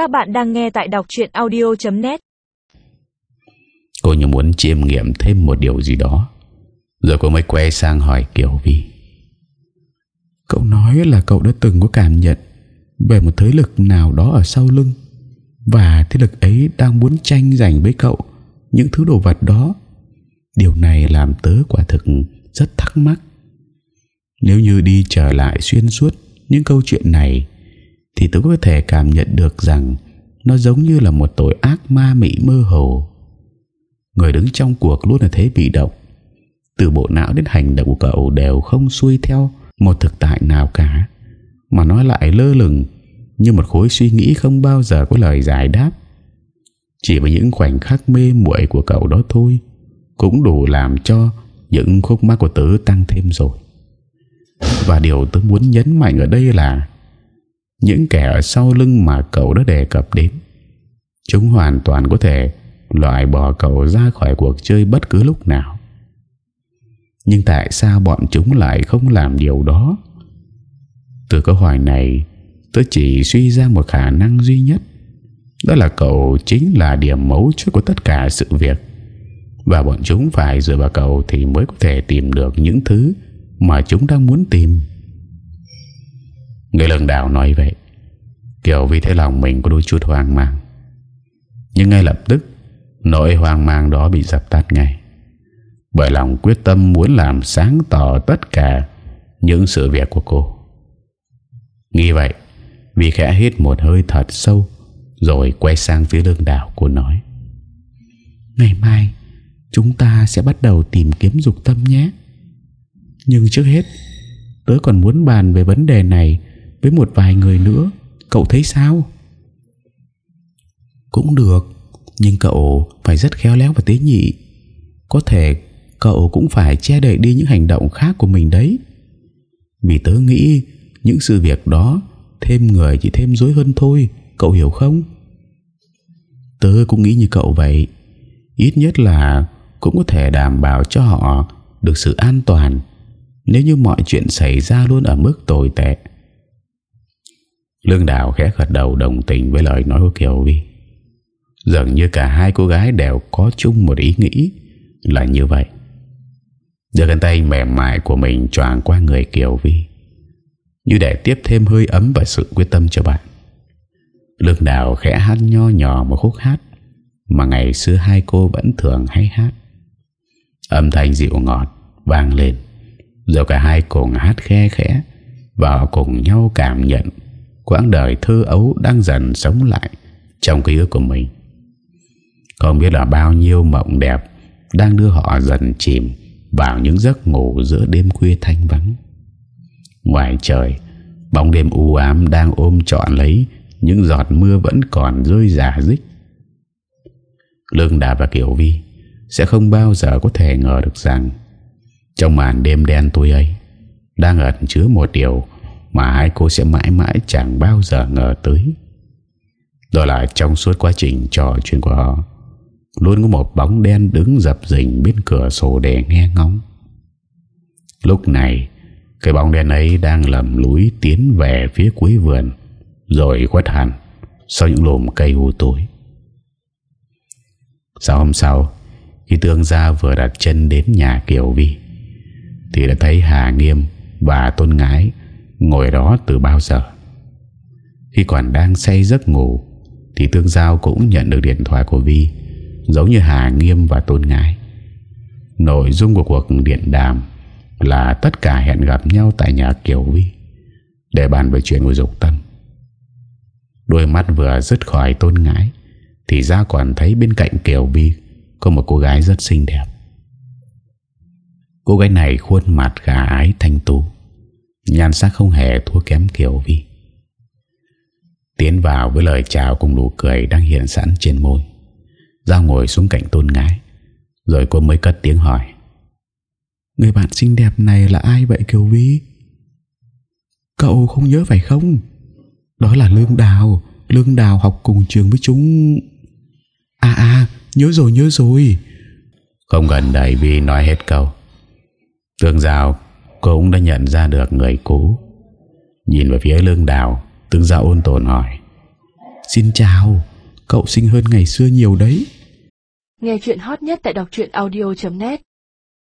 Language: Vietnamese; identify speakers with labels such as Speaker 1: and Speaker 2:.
Speaker 1: Các bạn đang nghe tại đọc chuyện audio.net
Speaker 2: Cô như muốn chiêm nghiệm thêm một điều gì đó. Rồi cô mới quay sang hỏi Kiều Vi.
Speaker 3: Cậu nói là cậu đã từng có cảm nhận Về một thế lực nào đó ở sau lưng, Và thế lực ấy đang muốn tranh giành với cậu Những thứ đồ vật đó. Điều này làm tớ quả thực rất thắc mắc. Nếu như đi trở lại xuyên suốt những câu chuyện này thì tôi có thể cảm nhận được rằng Nó giống như là một tội ác ma mị mơ hồ. Người đứng trong cuộc luôn là thế bị động. Từ bộ não đến hành động của cậu đều không xuôi theo một thực tại nào cả, Mà nó lại lơ lửng Như một khối suy nghĩ không bao giờ có lời giải đáp. Chỉ với những khoảnh khắc mê muội của cậu đó thôi Cũng đủ làm cho những khúc mắc của tớ tăng thêm rồi. Và điều tớ muốn nhấn mạnh ở đây là những kẻ ở sau lưng mà cậu đã đề cập đến. Chúng hoàn toàn có thể loại bỏ cậu ra khỏi cuộc chơi bất cứ lúc nào. Nhưng tại sao bọn chúng lại không làm điều đó? Từ câu hỏi này, Tôi chỉ suy ra một khả năng duy nhất. Đó là cậu chính là điểm mấu chốt của tất cả sự việc. Và bọn chúng phải dựa vào cậu Thì mới có thể tìm được những thứ Mà chúng đang muốn tìm. Người lần đảo nói vậy Kiểu vì thế lòng mình có đôi chút hoang mang Nhưng ngay lập tức Nỗi hoang mang đó bị dập tắt ngay bởi lòng quyết tâm muốn làm sáng tỏ tất cả những sự việc của cô. Nghĩ vậy, vì khẽ hít một hơi thật sâu, rồi quay sang phía lương đảo cô nói. Ngày mai, chúng ta sẽ bắt đầu tìm kiếm dục tâm nhé. Nhưng trước hết, tớ còn muốn bàn về vấn đề này với một vài người nữa. Cậu thấy sao? Cũng được, nhưng cậu phải rất khéo léo và tế nhị. Có thể cậu cũng phải che đậy đi những hành động khác của mình đấy. Vì tớ nghĩ những sự việc đó thêm người chỉ thêm dối hơn thôi, cậu hiểu không? Tớ cũng nghĩ như cậu vậy. Ít nhất là cũng có thể đảm bảo cho họ được sự an toàn nếu như mọi chuyện xảy ra luôn ở mức tồi tệ. Lương Đào khẽ gật đầu đồng tình với lời nói của Kiều Vi. Dường như cả hai cô gái đều có chung một ý nghĩ là như vậy. giờ cánh tay mềm mại của mình choàng qua người Kiều Vi, Như để tiếp thêm hơi ấm và sự quyết tâm cho bạn Lương Đào khẽ hát nho nhỏ một khúc hát Mà ngày xưa hai cô vẫn thường hay hát Âm thanh dịu ngọt, vang lên, Rồi cả hai cùng hát khe khẽ Và cùng nhau cảm nhận Quãng đời thơ ấu đang dần sống lại Trong ký ức của mình Không biết là bao nhiêu mộng đẹp Đang đưa họ dần chìm vào những giấc ngủ giữa đêm khuya thanh vắng. Ngoài trời, bóng đêm u ám đang ôm trọn lấy những giọt mưa vẫn còn rơi rả rích. Lương Đà và Kiều Vi sẽ không bao giờ có thể ngờ được rằng trong màn đêm đen tối ấy đang ẩn chứa một điều mà hai cô sẽ mãi mãi chẳng bao giờ ngờ tới. Đó là trong suốt quá trình trò chuyện của họ, Luôn có một bóng đen đứng dập dình bên cửa sổ để nghe ngóng Lúc này, Cái bóng đen ấy đang lầm lũi tiến về phía cuối vườn, Rồi khuất hẳn Sau những lùm cây u tối Sau hôm sau, Khi tương gia vừa đặt chân đến nhà Kiều Vi, Thì đã thấy Hà Nghiêm và Tôn Ngái Ngồi đó từ bao giờ Khi còn đang say giấc ngủ Thì Tương Giao cũng nhận được điện thoại của Vi giống như Hà Nghiêm và Tôn Ngãi. Nội dung của cuộc điện đàm là tất cả hẹn gặp nhau tại nhà Kiều Vi để bàn về chuyện của Dục Tâm. Đôi mắt vừa dứt khỏi Tôn Ngãi thì ra còn thấy bên cạnh Kiều Vi có một cô gái rất xinh đẹp. Cô gái này khuôn mặt gà ái thanh tú, nhan sắc không hề thua kém Kiều Vi. Tiến vào với lời chào cùng nụ cười đang hiện sẵn trên môi. Giao ngồi xuống cạnh tôn ngái Rồi cô mới cất tiếng hỏi. Người bạn xinh đẹp này là ai vậy Kiều Vi? Cậu không nhớ phải không? Đó là Lương Đào Lương Đào học cùng trường với chúng. À à nhớ rồi nhớ rồi.
Speaker 2: Không gần đầy Vi nói hết câu. Tương Giao cũng đã nhận ra được người cũ. Nhìn về phía Lương Đào Tương Giao ôn tồn hỏi,
Speaker 3: Xin chào, Cậu xinh hơn ngày xưa nhiều đấy.
Speaker 1: Nghe chuyện hot nhất tại đọc truyện audio.net